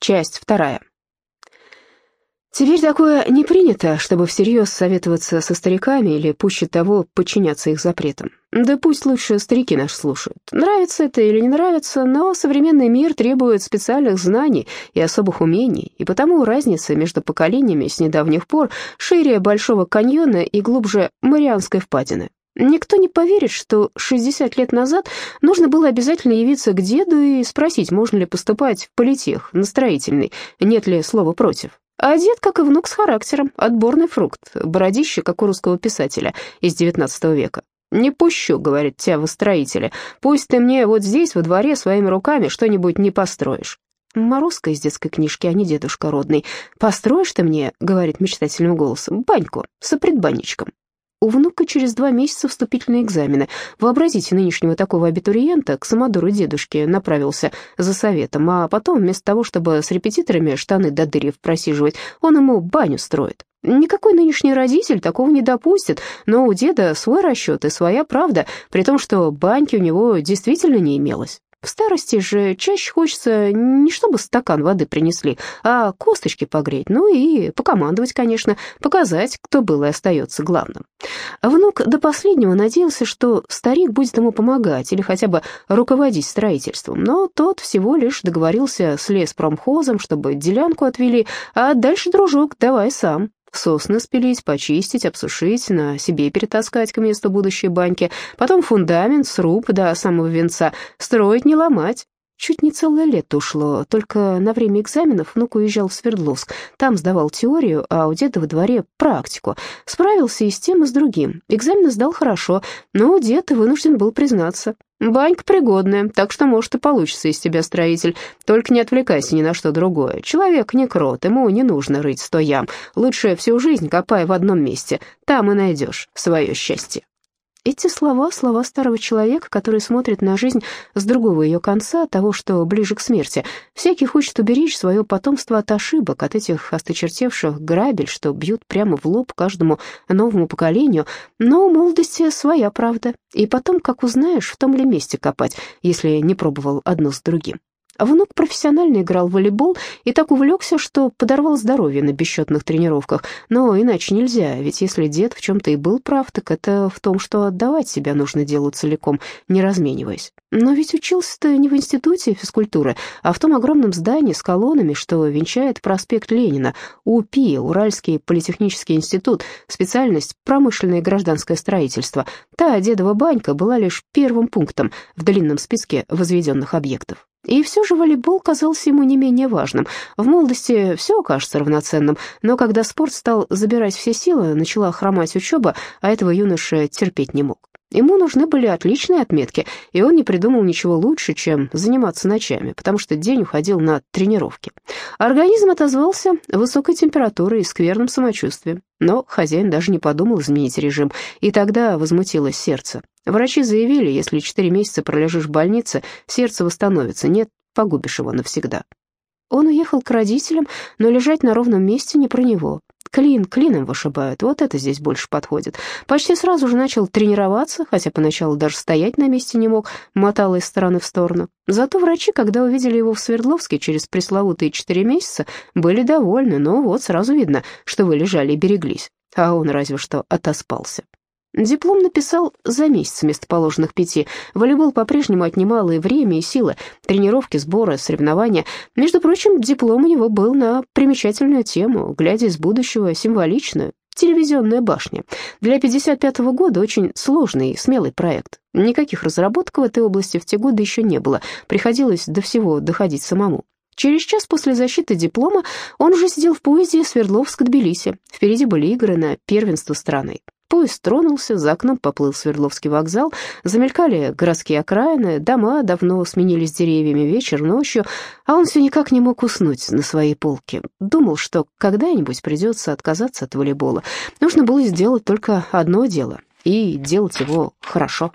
Часть вторая. Теперь такое не принято, чтобы всерьез советоваться со стариками или, пуще того, подчиняться их запретам. Да пусть лучше старики нас слушают. Нравится это или не нравится, но современный мир требует специальных знаний и особых умений, и потому разница между поколениями с недавних пор шире Большого каньона и глубже Марианской впадины. Никто не поверит, что 60 лет назад нужно было обязательно явиться к деду и спросить, можно ли поступать в политех, на строительный, нет ли слова против. А дед, как и внук, с характером, отборный фрукт, бородище, как у русского писателя из XIX века. «Не пущу», — говорит тебя строители, — «пусть ты мне вот здесь, во дворе, своими руками что-нибудь не построишь». Морозка из детской книжки, а не дедушка родный. «Построишь ты мне, — говорит мечтательным голосом, — баньку с предбанничком». У внука через два месяца вступительные экзамены. Вообразите, нынешнего такого абитуриента к самодуру дедушке направился за советом, а потом вместо того, чтобы с репетиторами штаны до дырьев просиживать, он ему баню строит. Никакой нынешний родитель такого не допустит, но у деда свой расчет и своя правда, при том, что баньки у него действительно не имелось. В старости же чаще хочется не чтобы стакан воды принесли, а косточки погреть, ну и покомандовать, конечно, показать, кто был и остается главным. Внук до последнего надеялся, что старик будет ему помогать или хотя бы руководить строительством, но тот всего лишь договорился с леспромхозом, чтобы делянку отвели, а дальше, дружок, давай сам. Сосны спилить, почистить, обсушить, на себе перетаскать к месту будущей баньки, потом фундамент, сруб до самого венца, строить не ломать. Чуть не целое лето ушло, только на время экзаменов внук уезжал в Свердловск. Там сдавал теорию, а у деда во дворе практику. Справился и с тем, и с другим. Экзамены сдал хорошо, но дед вынужден был признаться. Банька пригодная, так что, может, и получится из тебя строитель. Только не отвлекайся ни на что другое. Человек не крот, ему не нужно рыть сто ям. Лучше всю жизнь копай в одном месте. Там и найдешь свое счастье. Эти слова — слова старого человека, который смотрит на жизнь с другого ее конца, того, что ближе к смерти. Всякий хочет уберечь свое потомство от ошибок, от этих осточертевших грабель, что бьют прямо в лоб каждому новому поколению. Но у молодости своя правда. И потом, как узнаешь, в том ли месте копать, если не пробовал одно с другим. Внук профессионально играл в волейбол и так увлекся, что подорвал здоровье на бесчетных тренировках. Но иначе нельзя, ведь если дед в чем-то и был прав, так это в том, что отдавать себя нужно делу целиком, не размениваясь. Но ведь учился-то не в институте физкультуры, а в том огромном здании с колоннами, что венчает проспект Ленина, УПИ, Уральский политехнический институт, специальность промышленное гражданское строительство. Та дедова банька была лишь первым пунктом в длинном списке возведенных объектов. И все же волейбол казался ему не менее важным. В молодости все кажется равноценным, но когда спорт стал забирать все силы, начала хромать учеба, а этого юноша терпеть не мог. Ему нужны были отличные отметки, и он не придумал ничего лучше, чем заниматься ночами, потому что день уходил на тренировки. Организм отозвался высокой температурой и скверным самочувствием, но хозяин даже не подумал изменить режим, и тогда возмутилось сердце. Врачи заявили, если четыре месяца пролежишь в больнице, сердце восстановится, нет, погубишь его навсегда. Он уехал к родителям, но лежать на ровном месте не про него. Клин клином вышибают, вот это здесь больше подходит. Почти сразу же начал тренироваться, хотя поначалу даже стоять на месте не мог, мотал из стороны в сторону. Зато врачи, когда увидели его в Свердловске через пресловутые четыре месяца, были довольны, но вот сразу видно, что вы лежали и береглись, а он разве что отоспался. Диплом написал за месяц вместо положенных пяти. Волейбол по-прежнему отнимал и время, и силы, тренировки, сборы, соревнования. Между прочим, диплом у него был на примечательную тему, глядя из будущего, символичную. Телевизионная башня. Для 55-го года очень сложный и смелый проект. Никаких разработок в этой области в те годы еще не было. Приходилось до всего доходить самому. Через час после защиты диплома он уже сидел в поезде Свердловск-Тбилиси. Впереди были игры на первенство страны. Поезд тронулся, за окном поплыл Свердловский вокзал, замелькали городские окраины, дома давно сменились деревьями вечер, ночью, а он все никак не мог уснуть на своей полке. Думал, что когда-нибудь придется отказаться от волейбола. Нужно было сделать только одно дело, и делать его хорошо.